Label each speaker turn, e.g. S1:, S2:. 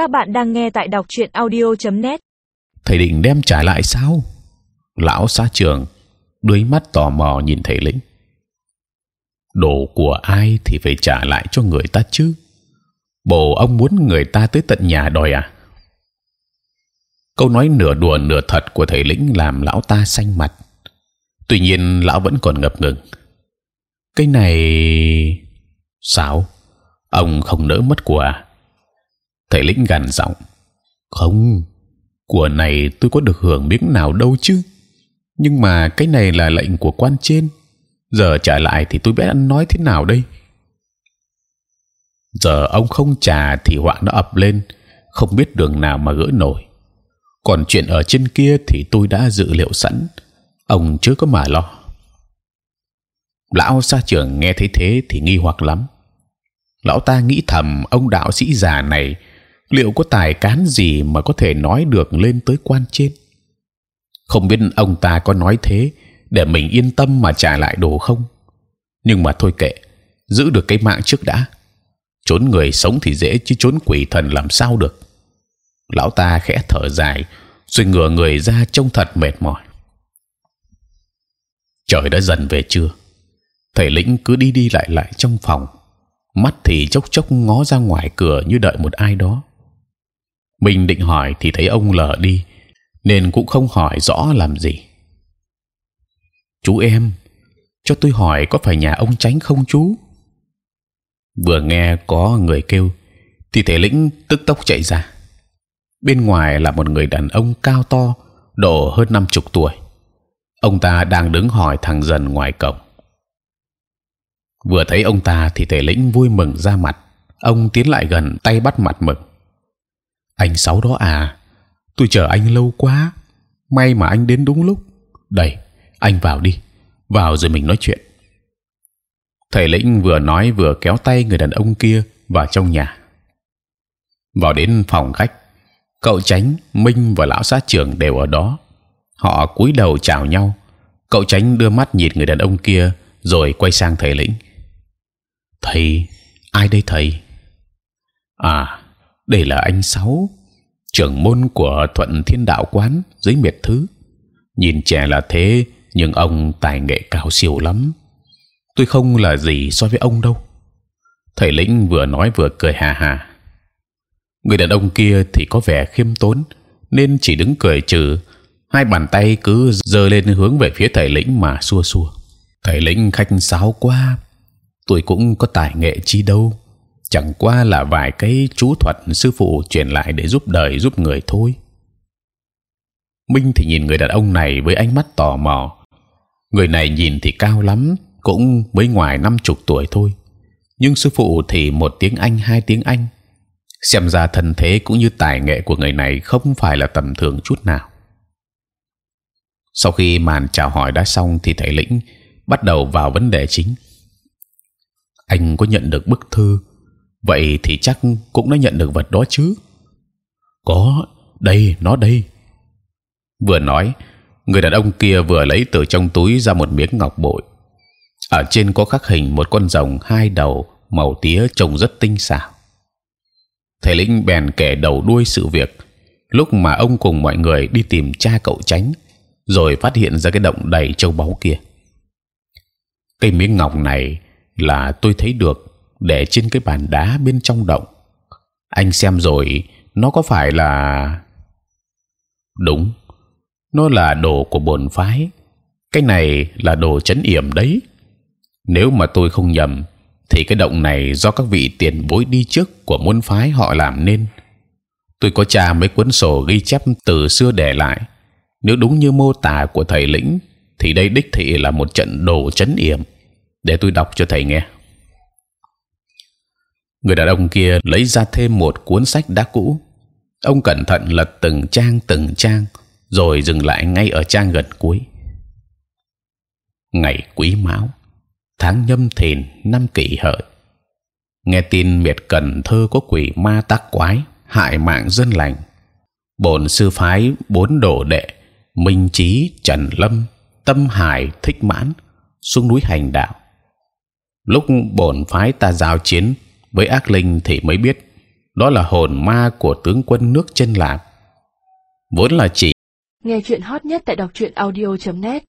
S1: Các bạn đang nghe tại đọc truyện audio.net.
S2: Thầy định đem trả lại sao? Lão xã trường, đuôi mắt tò mò nhìn thầy lĩnh. Đồ của ai thì phải trả lại cho người ta chứ. Bồ ông muốn người ta tới tận nhà đòi à? Câu nói nửa đùa nửa thật của thầy lĩnh làm lão ta xanh mặt. Tuy nhiên, lão vẫn còn ngập ngừng. Cái này sao? Ông không nỡ mất của à? Thầy lĩnh gằn giọng. Không, của này tôi có được hưởng miếng nào đâu chứ. Nhưng mà cái này là lệnh của quan trên. Giờ trả lại thì tôi biết ăn nói thế nào đây? Giờ ông không trả thì họa nó ập lên, không biết đường nào mà gỡ nổi. Còn chuyện ở trên kia thì tôi đã dự liệu sẵn, ông chưa có mà lo. Lão sa trưởng nghe thấy thế thì nghi hoặc lắm. Lão ta nghĩ thầm ông đạo sĩ già này liệu có tài cán gì mà có thể nói được lên tới quan trên? Không biết ông ta có nói thế để mình yên tâm mà trả lại đồ không? Nhưng mà thôi kệ, giữ được cái mạng trước đã. Trốn người sống thì dễ chứ trốn quỷ thần làm sao được. Lão ta khẽ thở dài, rồi ngửa người ra trông thật mệt mỏi. Trời đã dần về trưa. Thầy lĩnh cứ đi đi lại lại trong phòng. Mắt thì chốc chốc ngó ra ngoài cửa như đợi một ai đó mình định hỏi thì thấy ông lờ đi, nên cũng không hỏi rõ làm gì. Chú em, cho tôi hỏi có phải nhà ông tránh không chú? Vừa nghe có người kêu, thì thể lĩnh tức tốc chạy ra. Bên ngoài là một người đàn ông cao to, độ hơn năm chục tuổi. Ông ta đang đứng hỏi thằng dần ngoài cổng. Vừa thấy ông ta thì thể lĩnh vui mừng ra mặt. Ông tiến lại gần, tay bắt mặt mừng anh sáu đó à? Tôi chờ anh lâu quá. May mà anh đến đúng lúc. Đây, anh vào đi. Vào rồi mình nói chuyện. Thầy lĩnh vừa nói vừa kéo tay người đàn ông kia vào trong nhà. Vào đến phòng khách, cậu tránh minh và lão sát trưởng đều ở đó. Họ cúi đầu chào nhau. Cậu tránh đưa mắt nhìn người đàn ông kia rồi quay sang thầy lĩnh. Thầy, ai đây thầy? À đây là anh sáu, trưởng môn của thuận thiên đạo quán, dưới miệt thứ. Nhìn trẻ là thế, nhưng ông tài nghệ cao siêu lắm. Tôi không là gì so với ông đâu. Thầy lĩnh vừa nói vừa cười hà hà. Người đàn ông kia thì có vẻ khiêm tốn, nên chỉ đứng cười trừ. Hai bàn tay cứ giơ lên hướng về phía thầy lĩnh mà xua xua. Thầy lĩnh khách sáo quá, tôi cũng có tài nghệ chi đâu chẳng qua là vài cái chú thuật sư phụ truyền lại để giúp đời giúp người thôi. Minh thì nhìn người đàn ông này với ánh mắt tò mò. Người này nhìn thì cao lắm, cũng mới ngoài năm chục tuổi thôi. Nhưng sư phụ thì một tiếng Anh hai tiếng Anh. Xem ra thân thế cũng như tài nghệ của người này không phải là tầm thường chút nào. Sau khi màn chào hỏi đã xong thì thầy lĩnh bắt đầu vào vấn đề chính. Anh có nhận được bức thư vậy thì chắc cũng đã nhận được vật đó chứ? Có, đây, nó đây. Vừa nói, người đàn ông kia vừa lấy từ trong túi ra một miếng ngọc bội. Ở trên có khắc hình một con rồng hai đầu, màu tía trông rất tinh xảo. Thầy lĩnh bèn kể đầu đuôi sự việc. Lúc mà ông cùng mọi người đi tìm cha cậu tránh rồi phát hiện ra cái động đầy châu báu kia. Cây miếng ngọc này là tôi thấy được để trên cái bàn đá bên trong động. Anh xem rồi, nó có phải là đúng? Nó là đồ của bổn phái. Cái này là đồ chấn yểm đấy. Nếu mà tôi không nhầm, thì cái động này do các vị tiền bối đi trước của môn phái họ làm nên. Tôi có tra mấy cuốn sổ ghi chép từ xưa để lại. Nếu đúng như mô tả của thầy lĩnh, thì đây đích thị là một trận đồ chấn yểm. Để tôi đọc cho thầy nghe người đàn ông kia lấy ra thêm một cuốn sách đã cũ. Ông cẩn thận lật từng trang từng trang, rồi dừng lại ngay ở trang gần cuối. Ngày quý mão, tháng nhâm thìn năm kỷ hợi. Nghe tin miệt cần thơ có quỷ ma tác quái hại mạng dân lành, bổn sư phái bốn đồ đệ minh trí trần lâm, tâm hải, thích mãn xuống núi hành đạo. Lúc bổn phái ta giao chiến với ác linh thì mới biết, đó là hồn ma của tướng quân nước chân lạp. Vốn là chỉ
S1: nghe chuyện hot nhất tại đọc truyện audio .net.